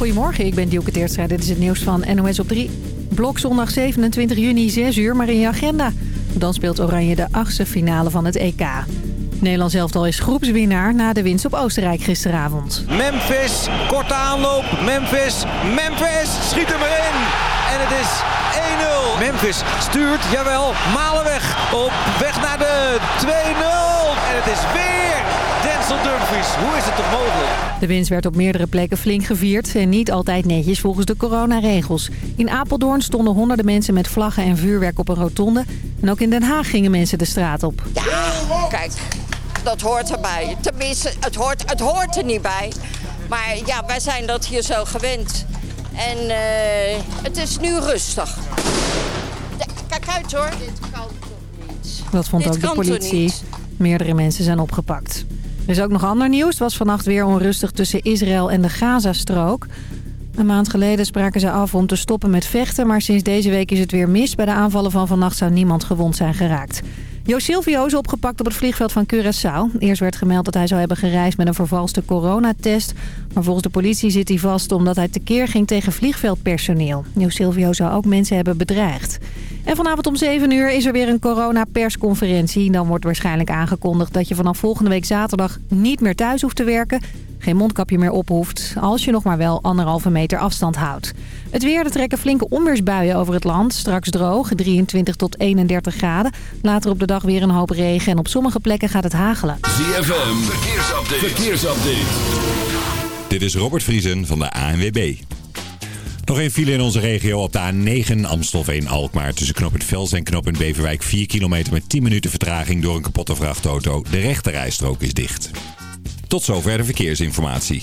Goedemorgen, ik ben Dielke Teertstra. Dit is het nieuws van NOS op 3. Blok zondag 27 juni, 6 uur, maar in je agenda. Dan speelt Oranje de achtste finale van het EK. Nederland zelf al is groepswinnaar na de winst op Oostenrijk gisteravond. Memphis, korte aanloop. Memphis, Memphis, schiet hem erin. En het is 1-0. Memphis stuurt, jawel, Malen weg. Op weg naar de 2-0. En het is weer Dumfries. Hoe is het toch mogelijk? De winst werd op meerdere plekken flink gevierd en niet altijd netjes volgens de coronaregels. In Apeldoorn stonden honderden mensen met vlaggen en vuurwerk op een rotonde. En ook in Den Haag gingen mensen de straat op. Ja, kijk, dat hoort erbij. Tenminste, het hoort, het hoort er niet bij. Maar ja, wij zijn dat hier zo gewend. En eh, het is nu rustig. Kijk uit hoor. Dit kan toch niet. Dat vond Dit ook de politie. Meerdere mensen zijn opgepakt. Er is ook nog ander nieuws. Het was vannacht weer onrustig tussen Israël en de Gazastrook. Een maand geleden spraken ze af om te stoppen met vechten... maar sinds deze week is het weer mis. Bij de aanvallen van vannacht zou niemand gewond zijn geraakt. Jo Silvio is opgepakt op het vliegveld van Curaçao. Eerst werd gemeld dat hij zou hebben gereisd met een vervalste coronatest. Maar volgens de politie zit hij vast omdat hij tekeer ging tegen vliegveldpersoneel. Jo Silvio zou ook mensen hebben bedreigd. En vanavond om 7 uur is er weer een corona-persconferentie. Dan wordt waarschijnlijk aangekondigd dat je vanaf volgende week zaterdag niet meer thuis hoeft te werken. Geen mondkapje meer op hoeft, als je nog maar wel anderhalve meter afstand houdt. Het weer, er trekken flinke onweersbuien over het land. Straks droog, 23 tot 31 graden. Later op de dag weer een hoop regen en op sommige plekken gaat het hagelen. ZFM, verkeersupdate. verkeersupdate. Dit is Robert Vriesen van de ANWB. Nog een file in onze regio op de A9 Amstelveen-Alkmaar. Tussen knooppunt Vels en knooppunt Beverwijk 4 kilometer met 10 minuten vertraging door een kapotte vrachtauto. De rechte rijstrook is dicht. Tot zover de verkeersinformatie.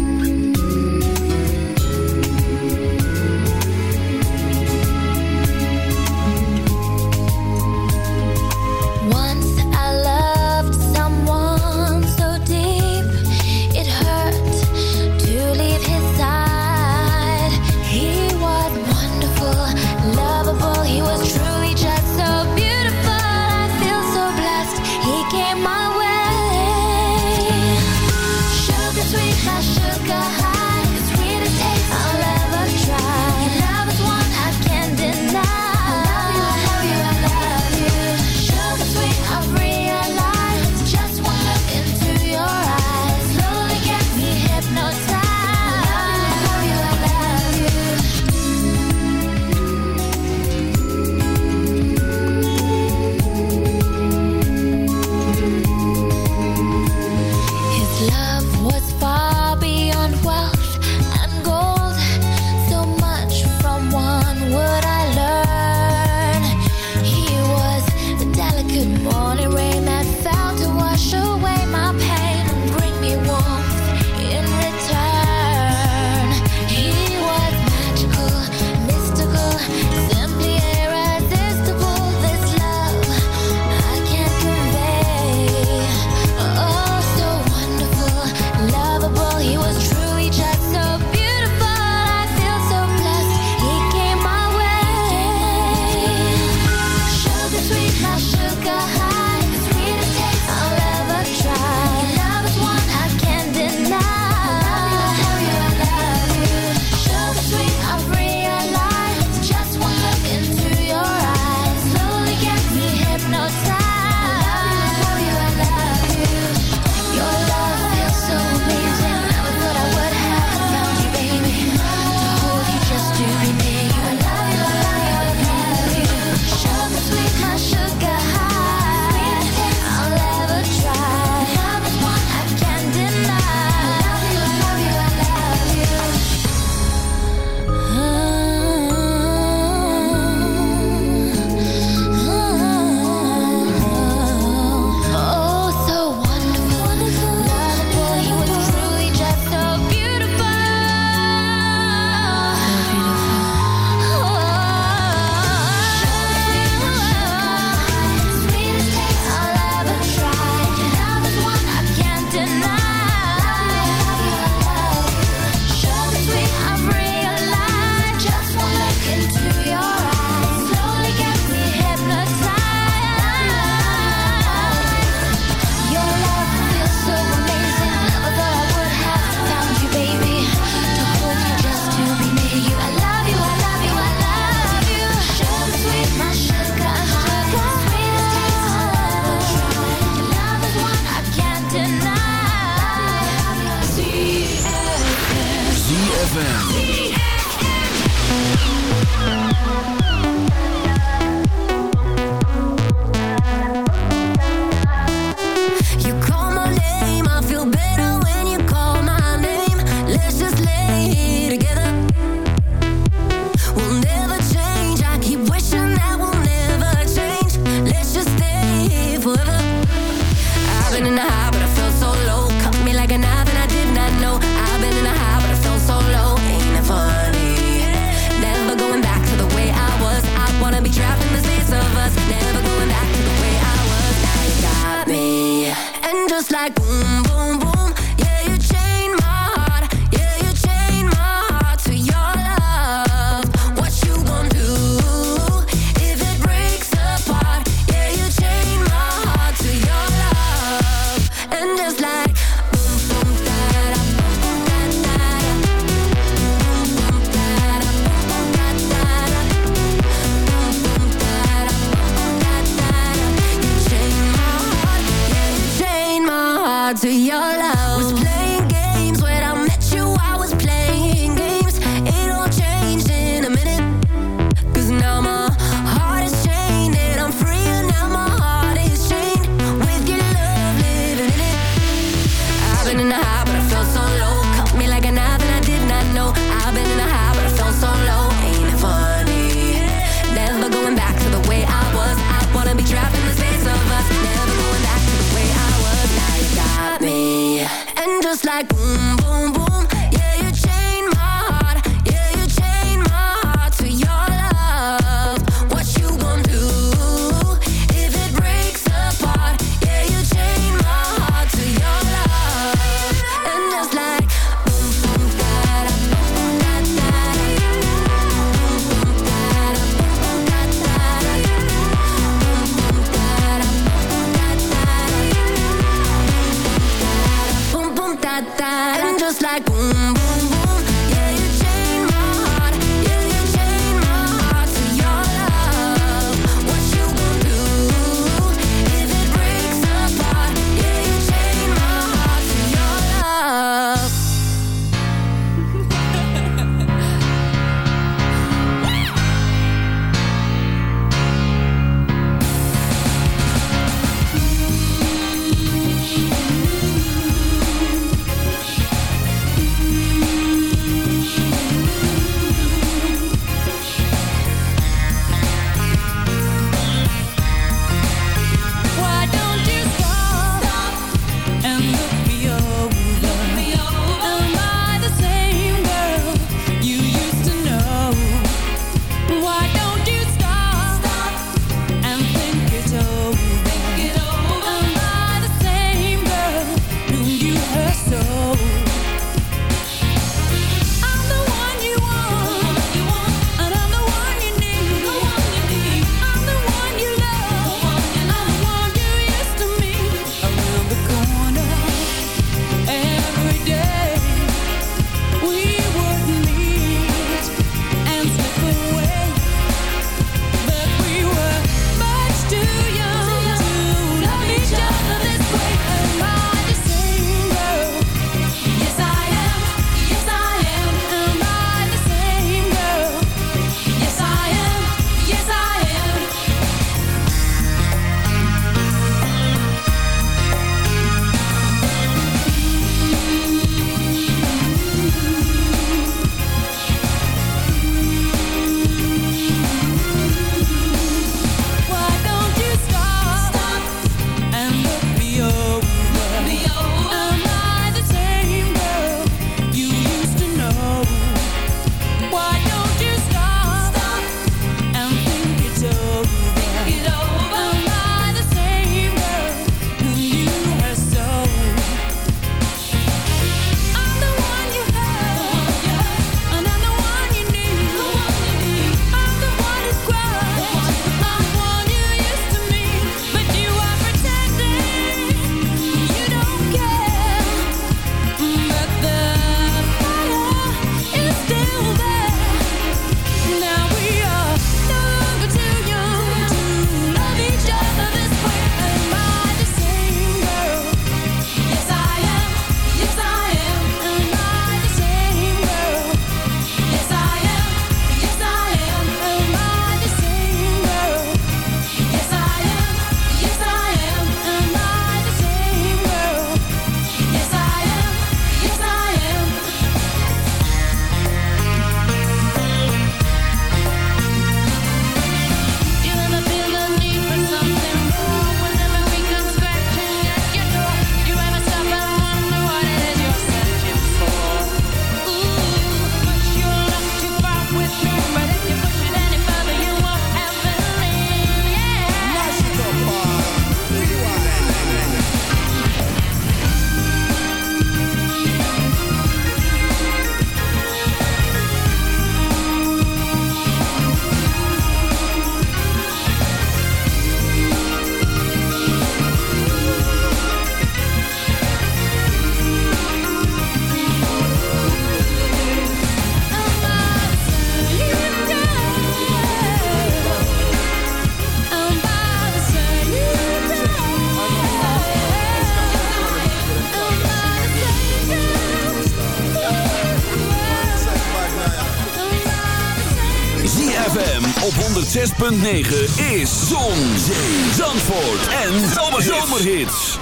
106.9 is Zon, Zee, Zandvoort en Zomerhits.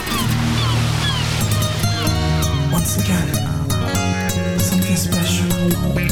Once again, something special.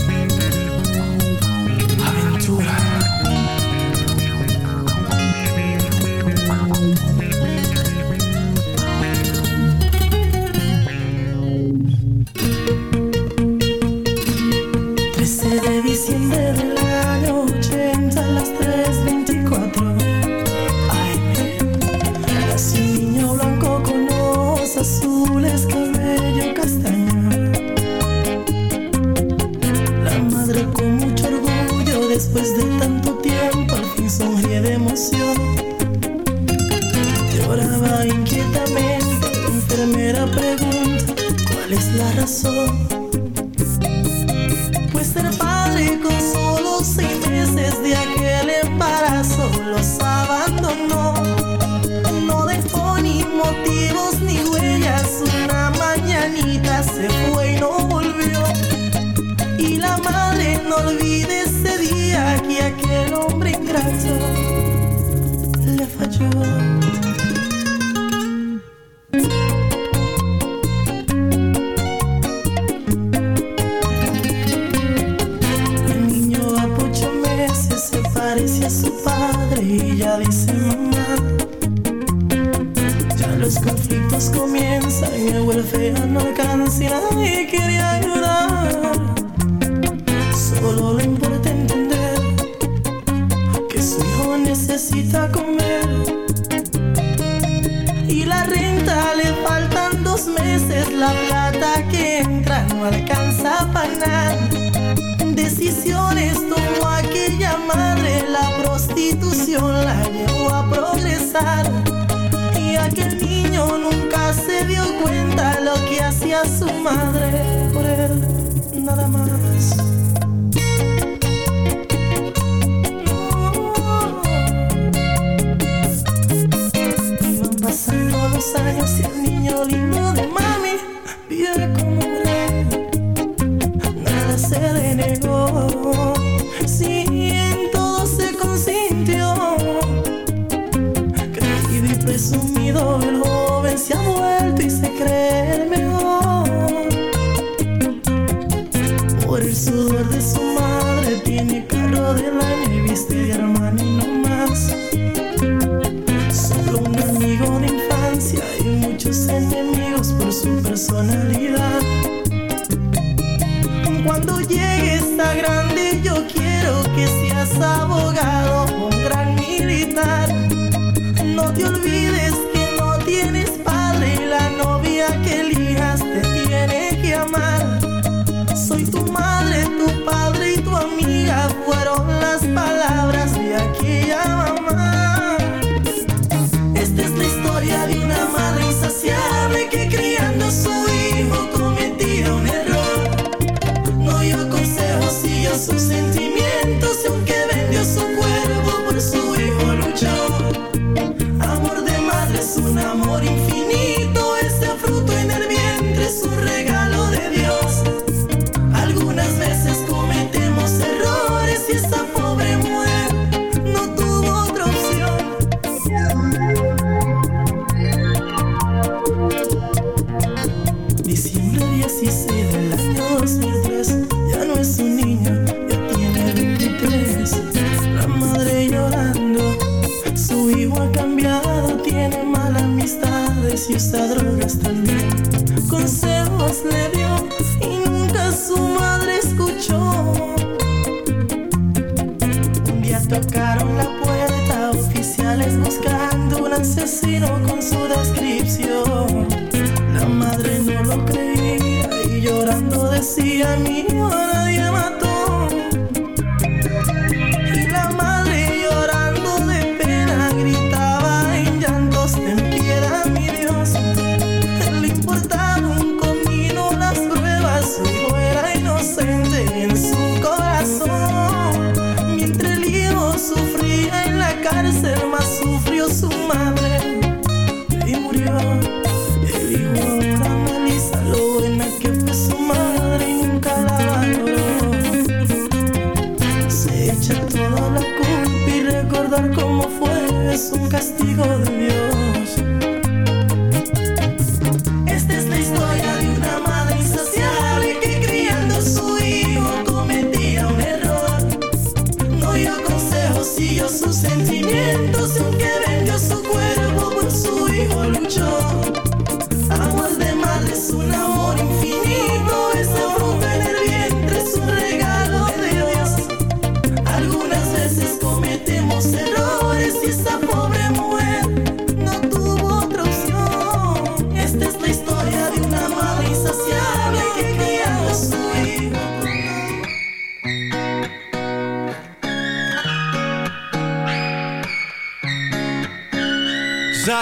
tanto tiempo, al fin sonríe de emoción. Lloraba inquietamente, la enfermera pregunta, ¿cuál es la razón? Pues ser padre con solo seis meses de aquel embarazo El niño a poche meses se parece a su padre y ya dice Ya los conflictos comienzan y el golfeo no alcancia y quería Decisiones tomó aquella madre, la prostitución la llevó a progresar. Y aquel niño nunca se dio cuenta lo que hacía su madre por él, nada más. No. Iban pasando los años y el niño lindo de kas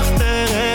en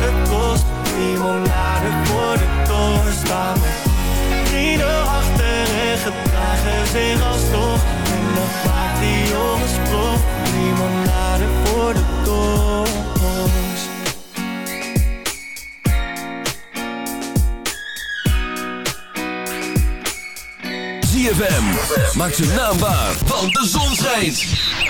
wat het kost. Limonade voor de toren staan Vrienden achter en gedragen zich als toch En dat maakt die jongens prof Limonade voor de toren ZFM. Maak zijn naam waar, want de zon schijnt.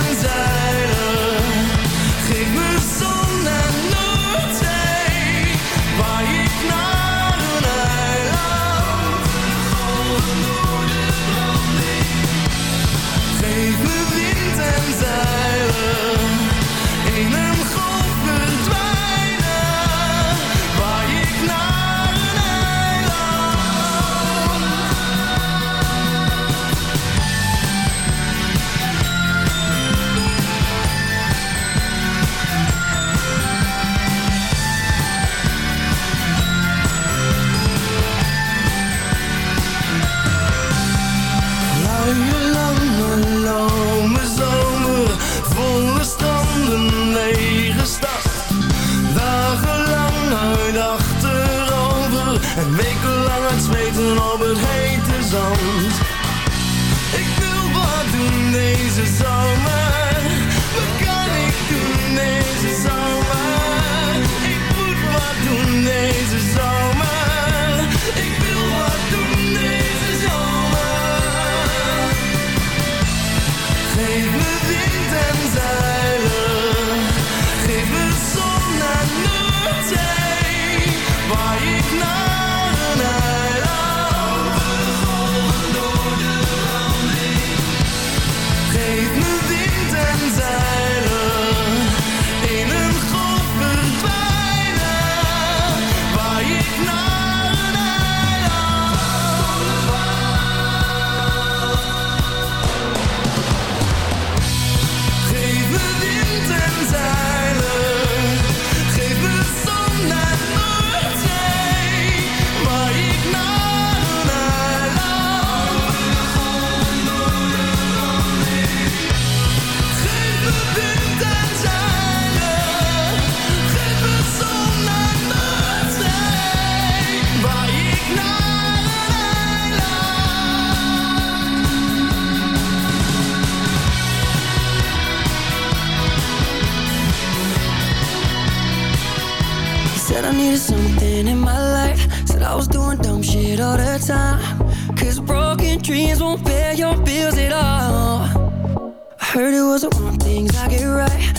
Wind en dreams won't pay your bills at all. I heard it wasn't one things I get right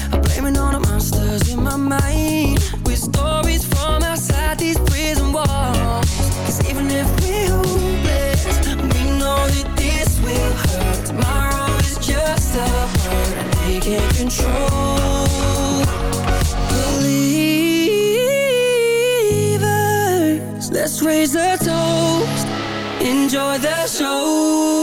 show.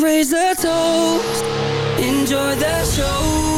raise a toast. Enjoy the show.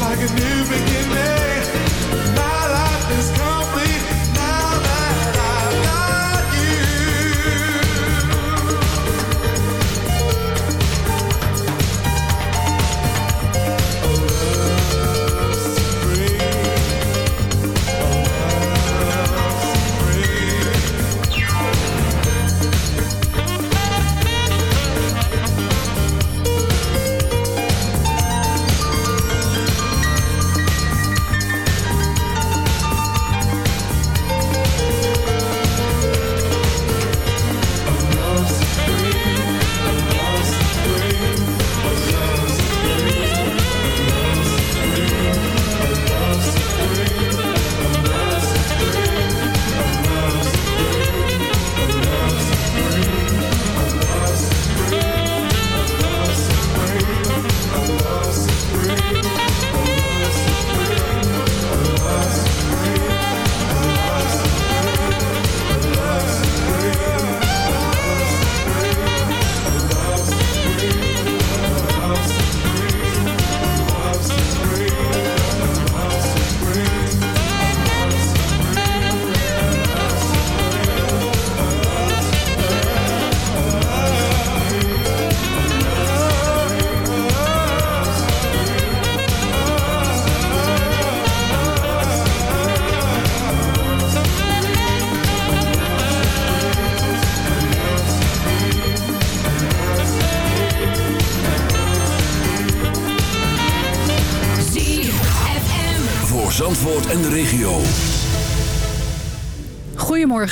Like a new beginning.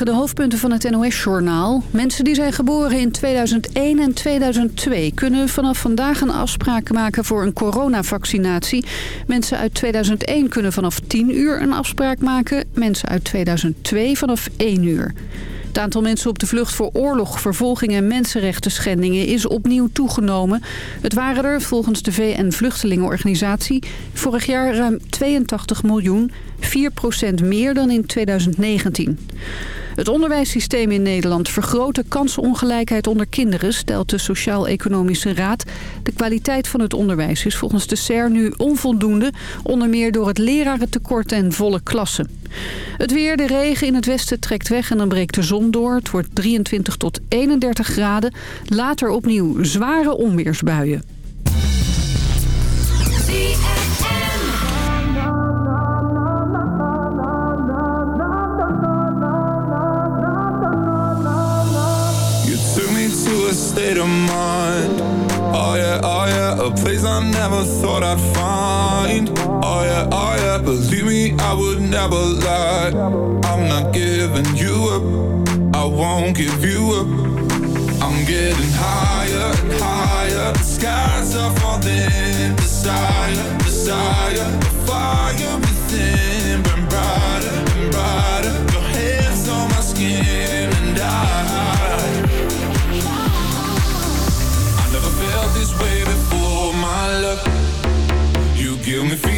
De hoofdpunten van het NOS-journaal. Mensen die zijn geboren in 2001 en 2002 kunnen vanaf vandaag een afspraak maken voor een coronavaccinatie. Mensen uit 2001 kunnen vanaf 10 uur een afspraak maken. Mensen uit 2002 vanaf 1 uur. Het aantal mensen op de vlucht voor oorlog, vervolging en mensenrechten schendingen is opnieuw toegenomen. Het waren er volgens de VN-vluchtelingenorganisatie vorig jaar ruim 82 miljoen, 4% meer dan in 2019. Het onderwijssysteem in Nederland vergroot de kansenongelijkheid onder kinderen, stelt de Sociaal-Economische Raad. De kwaliteit van het onderwijs is volgens de SER nu onvoldoende, onder meer door het lerarentekort en volle klassen. Het weer, de regen in het westen trekt weg en dan breekt de zon door. Het wordt 23 tot 31 graden. Later opnieuw zware onweersbuien. State of mind. Oh yeah, oh yeah, a place I never thought I'd find. Oh yeah, oh yeah, believe me, I would never lie. I'm not giving you up, I won't give you up. I'm getting higher and higher. The skies are falling. Desire, desire, fire give me feelings,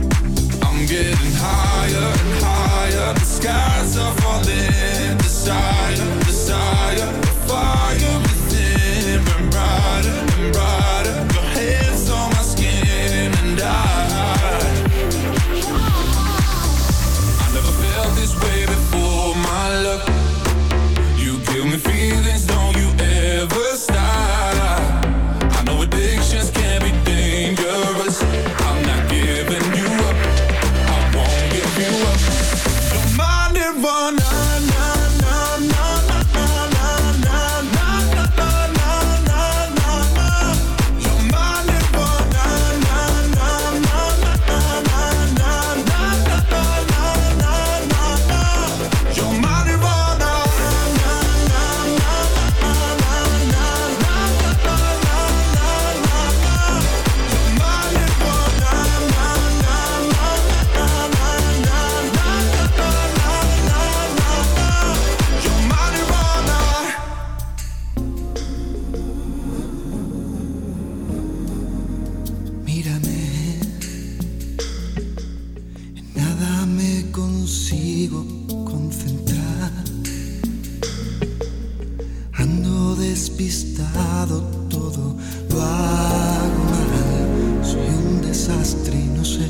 Todo lo hago mal. Soy un desastre y no sé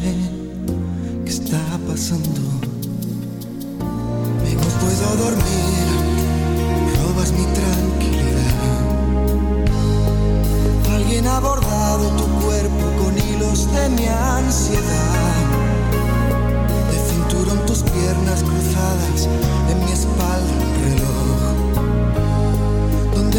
qué está pasando. Me no puedo dormir, robas mi tranquilidad. Alguien ha bordado tu cuerpo con hilos de mi ansiedad. De cinturón tus piernas cruzadas, en mi espalda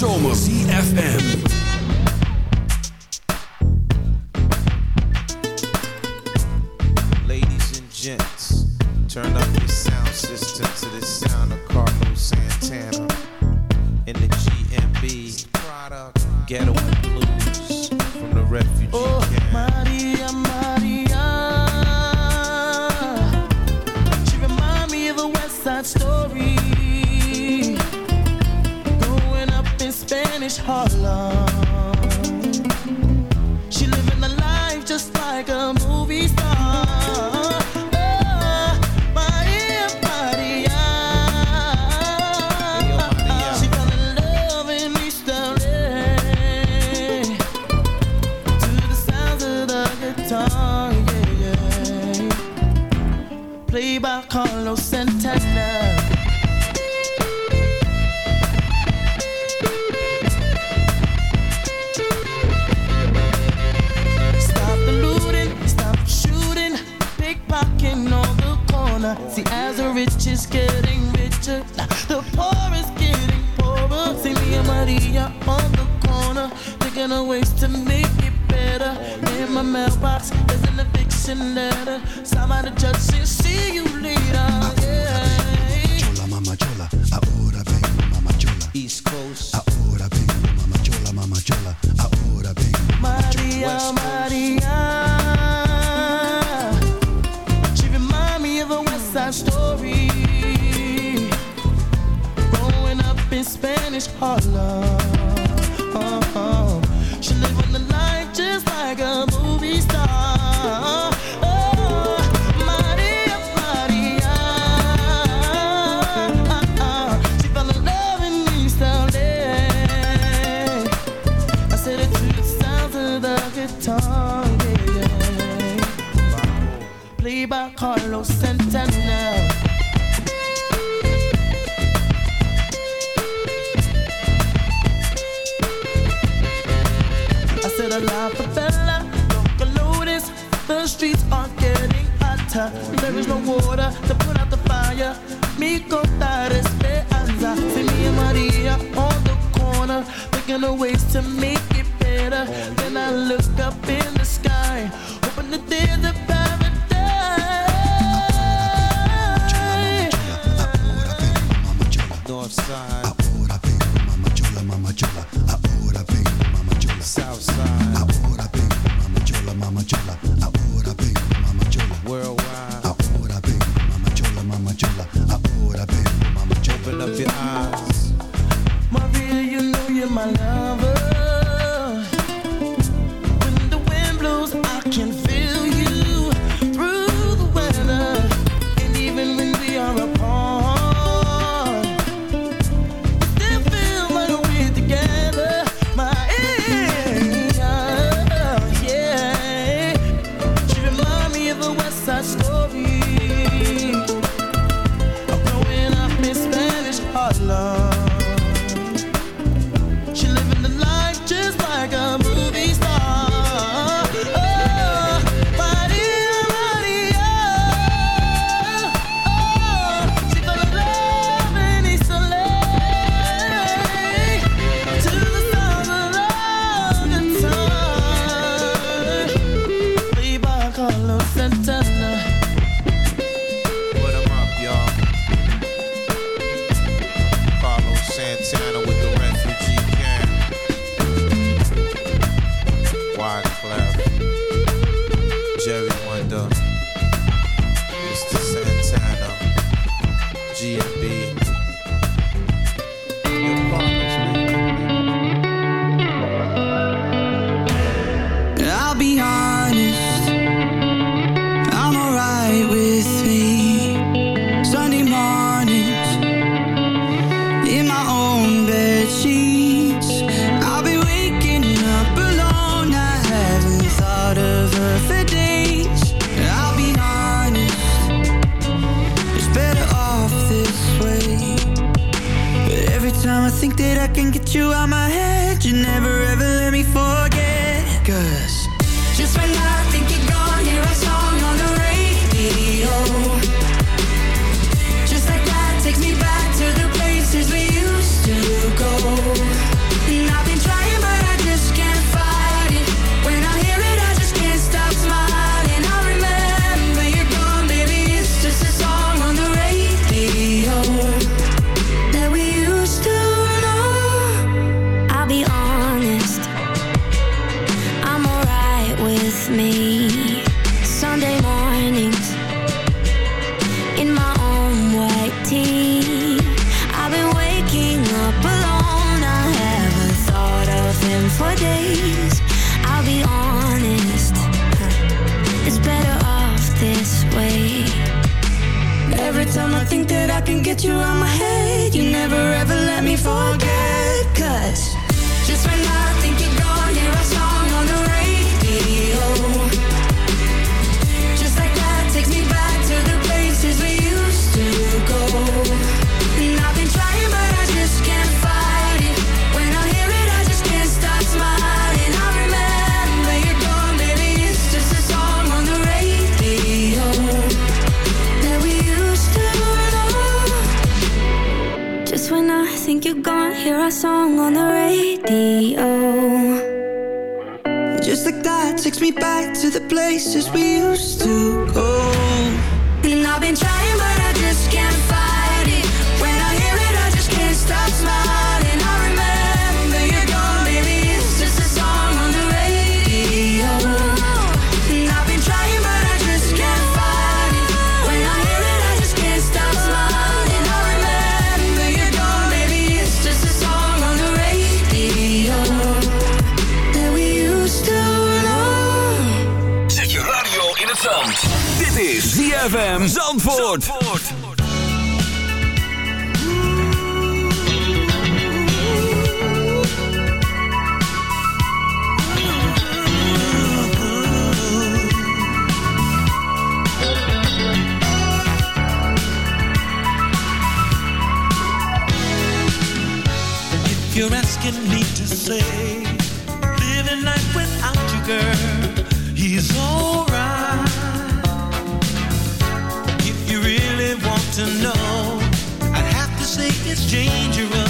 zomer. ways to make it better. When I look up in the sky, hoping that there's a paradise. North side. Mama Chola, ahora Mama ahora Mama Mama ahora Mama World like that takes me back to the places we used to go. And I've been trying, but I just can't find. ZFM Zandvoort. it's dangerous.